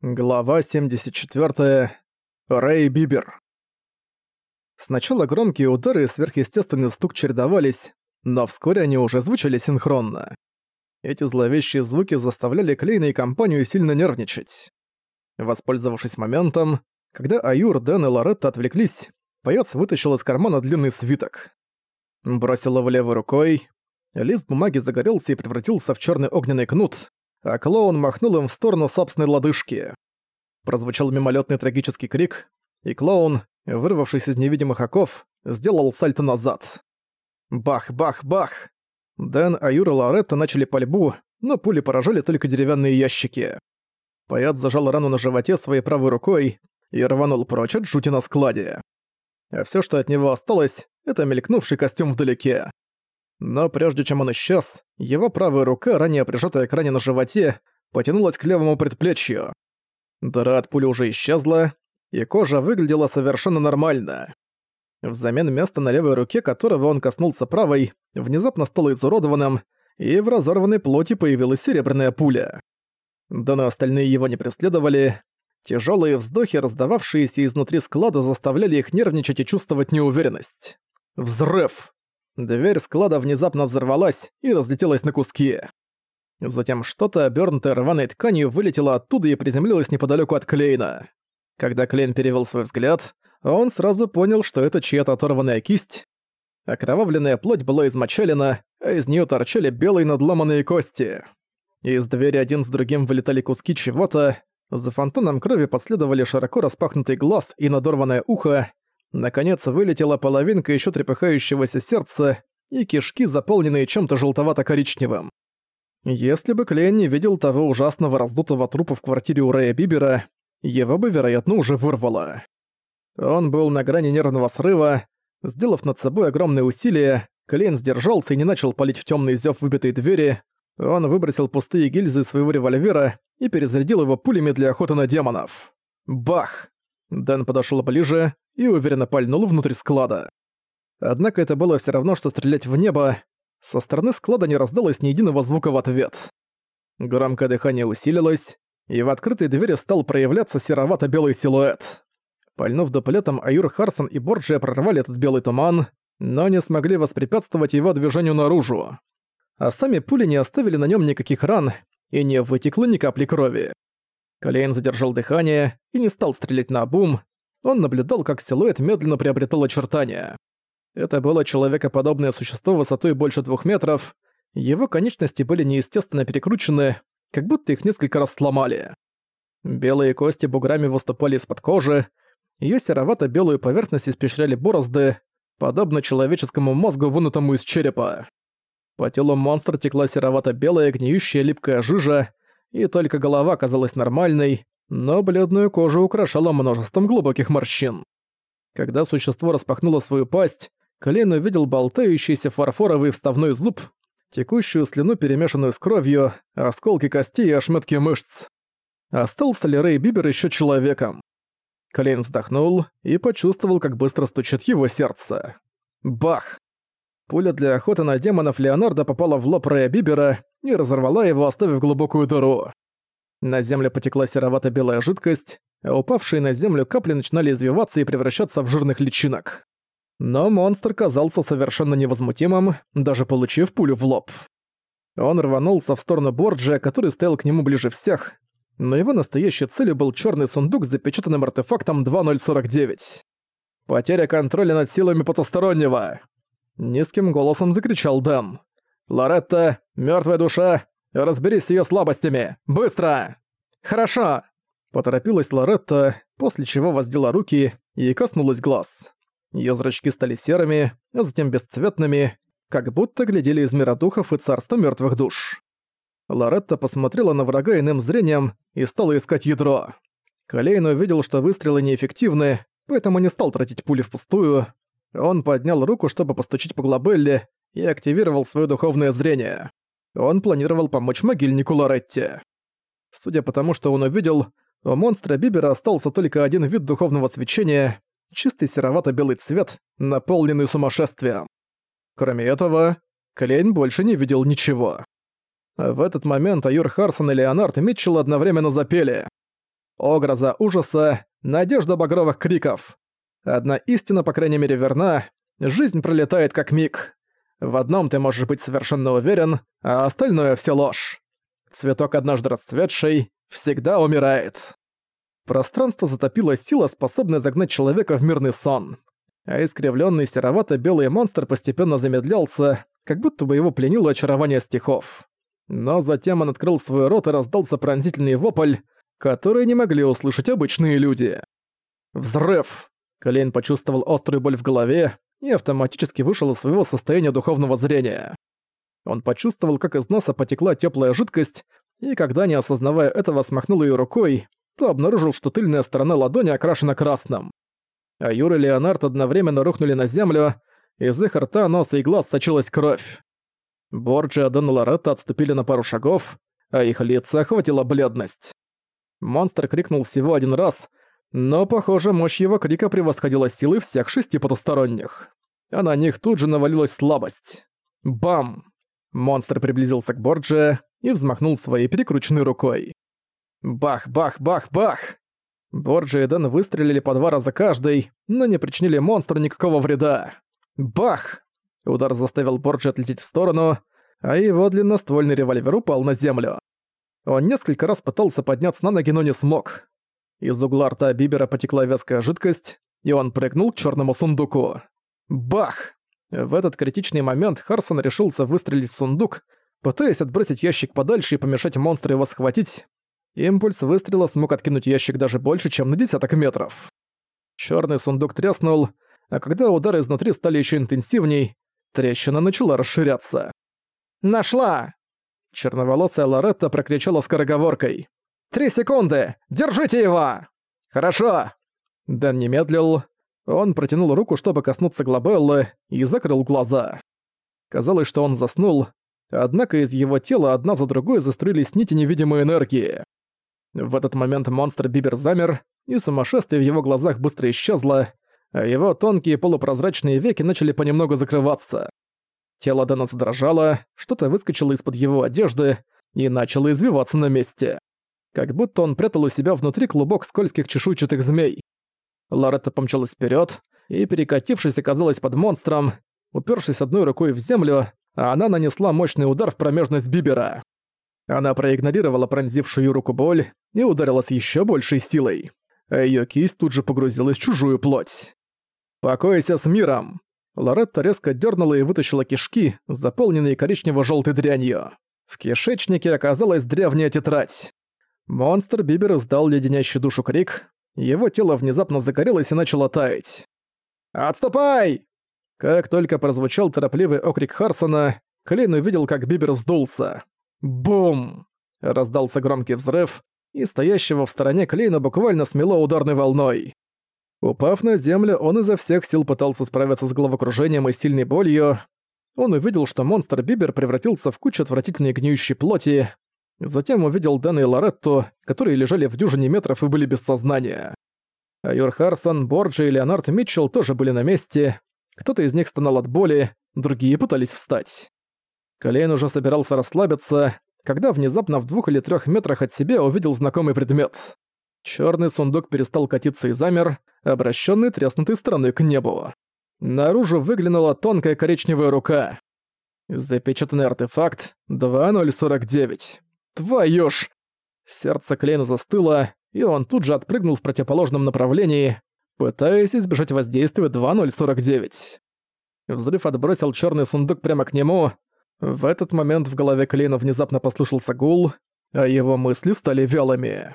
Глава 74. Рэй Бибер. Сначала громкие удары и сверхъестественный стук чередовались, но вскоре они уже звучали синхронно. Эти зловещие звуки заставляли Клейна и компанию сильно нервничать. Воспользовавшись моментом, когда Аюр, Дэн и Лоретта отвлеклись, паяц вытащил из кармана длинный свиток. Бросил его левой рукой, лист бумаги загорелся и превратился в черный огненный кнут, а клоун махнул им в сторону собственной лодыжки. Прозвучал мимолетный трагический крик, и клоун, вырвавшись из невидимых оков, сделал сальто назад. Бах, бах, бах! Дэн, Аюр и Лоретта начали пальбу, но пули поражали только деревянные ящики. Паяц зажал рану на животе своей правой рукой и рванул прочь от жути на складе. А все, что от него осталось, это мелькнувший костюм вдалеке. Но прежде чем он исчез, его правая рука, ранее прижатая к ране на животе, потянулась к левому предплечью. Дыра от пули уже исчезла, и кожа выглядела совершенно нормально. Взамен места на левой руке, которого он коснулся правой, внезапно стало изуродованным, и в разорванной плоти появилась серебряная пуля. Да на остальные его не преследовали. Тяжелые вздохи, раздававшиеся изнутри склада, заставляли их нервничать и чувствовать неуверенность. Взрыв! Дверь склада внезапно взорвалась и разлетелась на куски. Затем что-то, обернутое рваной тканью, вылетело оттуда и приземлилось неподалеку от Клейна. Когда Клейн перевел свой взгляд, он сразу понял, что это чья-то оторванная кисть. Окровавленная плоть была измочалена, а из нее торчали белые надломанные кости. Из двери один с другим вылетали куски чего-то, за фонтаном крови последовали широко распахнутый глаз и надорванное ухо, Наконец вылетела половинка еще трепыхающегося сердца и кишки, заполненные чем-то желтовато-коричневым. Если бы Клейн не видел того ужасного раздутого трупа в квартире у Рэя Бибера, его бы, вероятно, уже вырвало. Он был на грани нервного срыва. Сделав над собой огромные усилия, Клейн сдержался и не начал палить в темный зев выбитой двери. Он выбросил пустые гильзы своего револьвера и перезарядил его пулями для охоты на демонов. Бах! Дэн подошел ближе и уверенно пальнул внутрь склада. Однако это было все равно, что стрелять в небо. Со стороны склада не раздалось ни единого звука в ответ. Громкое дыхание усилилось, и в открытой двери стал проявляться серовато-белый силуэт. Пальнув дуплетом, Аюр Харсон и Борджия прорвали этот белый туман, но не смогли воспрепятствовать его движению наружу. А сами пули не оставили на нем никаких ран, и не вытекло ни капли крови. Калейн задержал дыхание и не стал стрелять на обум. Он наблюдал, как силуэт медленно приобретал очертания. Это было человекоподобное существо высотой больше двух метров. Его конечности были неестественно перекручены, как будто их несколько раз сломали. Белые кости буграми выступали из-под кожи, её серовато-белую поверхность испещряли борозды, подобно человеческому мозгу, вынутому из черепа. По телу монстра текла серовато-белая гниющая липкая жижа, и только голова казалась нормальной, но бледную кожу украшала множеством глубоких морщин. Когда существо распахнуло свою пасть, Клейн увидел болтающийся фарфоровый вставной зуб, текущую слюну, перемешанную с кровью, осколки костей и ошметки мышц. Остался ли Рэй Бибер еще человеком? Клейн вздохнул и почувствовал, как быстро стучит его сердце. Бах! Пуля для охоты на демонов Леонардо попала в лоб Рэя Бибера, и разорвала его, оставив глубокую дыру. На землю потекла серовато-белая жидкость, а упавшие на землю капли начинали извиваться и превращаться в жирных личинок. Но монстр казался совершенно невозмутимым, даже получив пулю в лоб. Он рванулся в сторону Борджия, который стоял к нему ближе всех, но его настоящей целью был черный сундук с запечатанным артефактом 2049. «Потеря контроля над силами потустороннего!» Низким голосом закричал Дэн. «Лоретта, мертвая душа, разберись с ее слабостями! Быстро!» «Хорошо!» Поторопилась Лоретта, после чего воздела руки и коснулась глаз. Ее зрачки стали серыми, а затем бесцветными, как будто глядели из мира духов и царства мертвых душ. Лоретта посмотрела на врага иным зрением и стала искать ядро. Колейн увидел, что выстрелы неэффективны, поэтому не стал тратить пули впустую. Он поднял руку, чтобы постучить по глобелле, и активировал свое духовное зрение. Он планировал помочь могильнику Лоретти. Судя по тому, что он увидел, у монстра Бибера остался только один вид духовного свечения — чистый серовато-белый цвет, наполненный сумасшествием. Кроме этого, Клейн больше не видел ничего. В этот момент Аюр Харсон и Леонард Митчелл одновременно запели. Огроза ужаса, надежда багровых криков. Одна истина, по крайней мере, верна. Жизнь пролетает как миг. В одном ты можешь быть совершенно уверен, а остальное все ложь. Цветок, однажды расцветший, всегда умирает. Пространство затопило сила, способная загнать человека в мирный сон. А искривленный серовато-белый монстр постепенно замедлялся, как будто бы его пленило очарование стихов. Но затем он открыл свой рот и раздался пронзительный вопль, который не могли услышать обычные люди. Взрыв! Клейн почувствовал острую боль в голове и автоматически вышел из своего состояния духовного зрения. Он почувствовал, как из носа потекла теплая жидкость, и когда, не осознавая этого, смахнул ее рукой, то обнаружил, что тыльная сторона ладони окрашена красным. А Юра и Леонард одновременно рухнули на землю, из их рта, носа и глаз сочилась кровь. Борджи и Адон Лоретто отступили на пару шагов, а их лица охватила бледность. Монстр крикнул всего один раз, но, похоже, мощь его крика превосходила силы всех шести потусторонних. А на них тут же навалилась слабость. Бам! Монстр приблизился к Борджи и взмахнул своей перекрученной рукой. Бах, бах, бах, бах! Борджи и Дэн выстрелили по два раза каждый, но не причинили монстру никакого вреда. Бах! Удар заставил Борджи отлететь в сторону, а его длинноствольный револьвер упал на землю. Он несколько раз пытался подняться на ноги, но не смог. Из угла рта Бибера потекла вязкая жидкость, и он прыгнул к черному сундуку. Бах! В этот критичный момент Харсон решился выстрелить в сундук, пытаясь отбросить ящик подальше и помешать монстру его схватить. Импульс выстрела смог откинуть ящик даже больше, чем на десяток метров. Черный сундук тряснул, а когда удары изнутри стали еще интенсивней, трещина начала расширяться. «Нашла!» Черноволосая Лоретта прокричала скороговоркой. «Три секунды! Держите его!» «Хорошо!» Дэн не медлил. Он протянул руку, чтобы коснуться Глобеллы, и закрыл глаза. Казалось, что он заснул, однако из его тела одна за другой заструились нити невидимой энергии. В этот момент монстр Бибер замер, и сумасшествие в его глазах быстро исчезло, а его тонкие полупрозрачные веки начали понемногу закрываться. Тело Дэна задрожало, что-то выскочило из-под его одежды и начало извиваться на месте. Как будто он прятал у себя внутри клубок скользких чешуйчатых змей. Лоретта помчалась вперед и, перекатившись, оказалась под монстром. Упершись одной рукой в землю, она нанесла мощный удар в промежность Бибера. Она проигнорировала пронзившую руку боль и ударила с еще большей силой. А её кисть тут же погрузилась в чужую плоть. «Покойся с миром!» Лоретта резко дернула и вытащила кишки, заполненные коричнево желтой дрянью. В кишечнике оказалась древняя тетрадь. Монстр Бибер издал леденящий душу крик. Его тело внезапно загорелось и начало таять. «Отступай!» Как только прозвучал торопливый окрик Харсона, Клейн увидел, как Бибер сдулся. «Бум!» Раздался громкий взрыв, и стоящего в стороне Клейна буквально смело ударной волной. Упав на землю, он изо всех сил пытался справиться с головокружением и сильной болью. Он увидел, что монстр Бибер превратился в кучу отвратительной гниющей плоти. Затем увидел Дэна и Лоретту, которые лежали в дюжине метров и были без сознания. Айор Харсон, Борджи и Леонард Митчелл тоже были на месте. Кто-то из них стонал от боли, другие пытались встать. Колейн уже собирался расслабиться, когда внезапно в двух или трех метрах от себя увидел знакомый предмет. Черный сундук перестал катиться и замер, обращенный треснутой стороной к небу. Наружу выглянула тонкая коричневая рука. Запечатанный артефакт 2049. Твою ж! Сердце Клейна застыло, и он тут же отпрыгнул в противоположном направлении, пытаясь избежать воздействия 2049. Взрыв отбросил черный сундук прямо к нему. В этот момент в голове Клейна внезапно послышался гул, а его мысли стали вялыми.